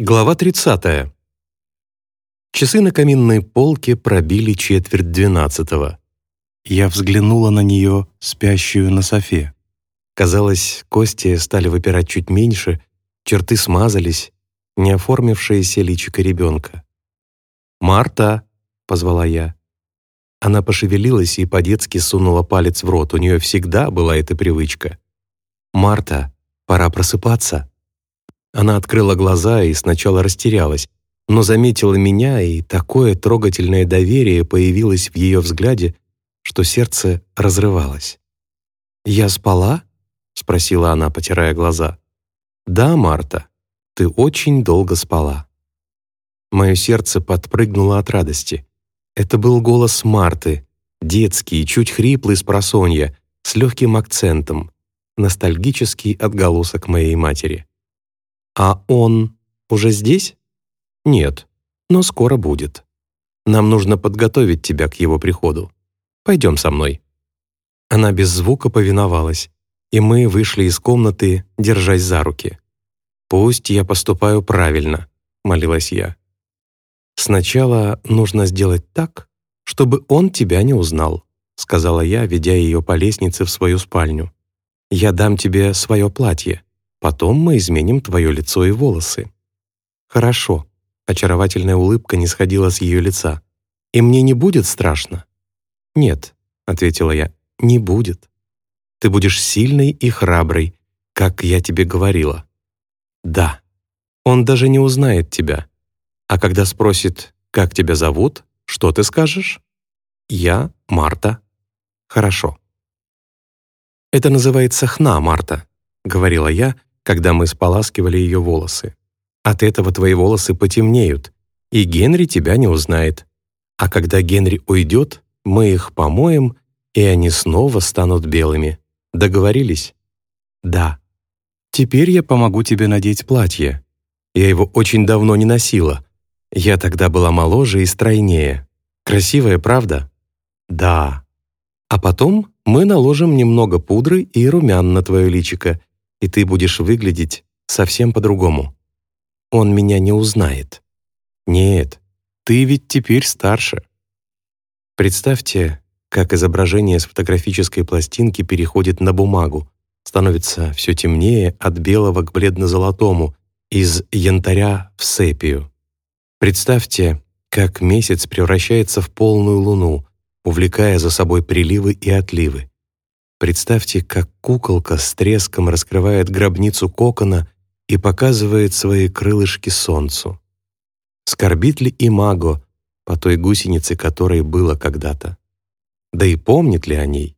Глава 30. Часы на каминной полке пробили четверть двенадцатого. Я взглянула на нее, спящую на софе. Казалось, кости стали выпирать чуть меньше, черты смазались, не оформившееся личико ребенка. «Марта!» — позвала я. Она пошевелилась и по-детски сунула палец в рот, у нее всегда была эта привычка. «Марта, пора просыпаться!» Она открыла глаза и сначала растерялась, но заметила меня, и такое трогательное доверие появилось в ее взгляде, что сердце разрывалось. «Я спала?» — спросила она, потирая глаза. «Да, Марта, ты очень долго спала». Мое сердце подпрыгнуло от радости. Это был голос Марты, детский, чуть хриплый с просонья, с легким акцентом, ностальгический отголосок моей матери. «А он уже здесь?» «Нет, но скоро будет. Нам нужно подготовить тебя к его приходу. Пойдем со мной». Она без звука повиновалась, и мы вышли из комнаты, держась за руки. «Пусть я поступаю правильно», — молилась я. «Сначала нужно сделать так, чтобы он тебя не узнал», — сказала я, ведя ее по лестнице в свою спальню. «Я дам тебе свое платье. Потом мы изменим твое лицо и волосы». «Хорошо», — очаровательная улыбка не сходила с ее лица. «И мне не будет страшно?» «Нет», — ответила я, — «не будет. Ты будешь сильной и храброй, как я тебе говорила». «Да, он даже не узнает тебя. А когда спросит, как тебя зовут, что ты скажешь?» «Я Марта». «Хорошо». «Это называется хна, Марта», — говорила я, когда мы споласкивали ее волосы. «От этого твои волосы потемнеют, и Генри тебя не узнает. А когда Генри уйдет, мы их помоем, и они снова станут белыми. Договорились?» «Да». «Теперь я помогу тебе надеть платье. Я его очень давно не носила. Я тогда была моложе и стройнее. Красивая, правда?» «Да». «А потом мы наложим немного пудры и румян на твое личико, и ты будешь выглядеть совсем по-другому. Он меня не узнает. Нет, ты ведь теперь старше. Представьте, как изображение с фотографической пластинки переходит на бумагу, становится все темнее от белого к бледно-золотому, из янтаря в сепию. Представьте, как месяц превращается в полную луну, увлекая за собой приливы и отливы. Представьте, как куколка с треском раскрывает гробницу кокона и показывает свои крылышки солнцу. Скорбит ли Имаго по той гусенице, которой было когда-то? Да и помнит ли о ней?